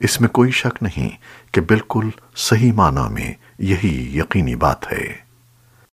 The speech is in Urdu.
اس میں کوئی شک نہیں کہ بالکل صحیح معنی میں یہی یقینی بات ہے۔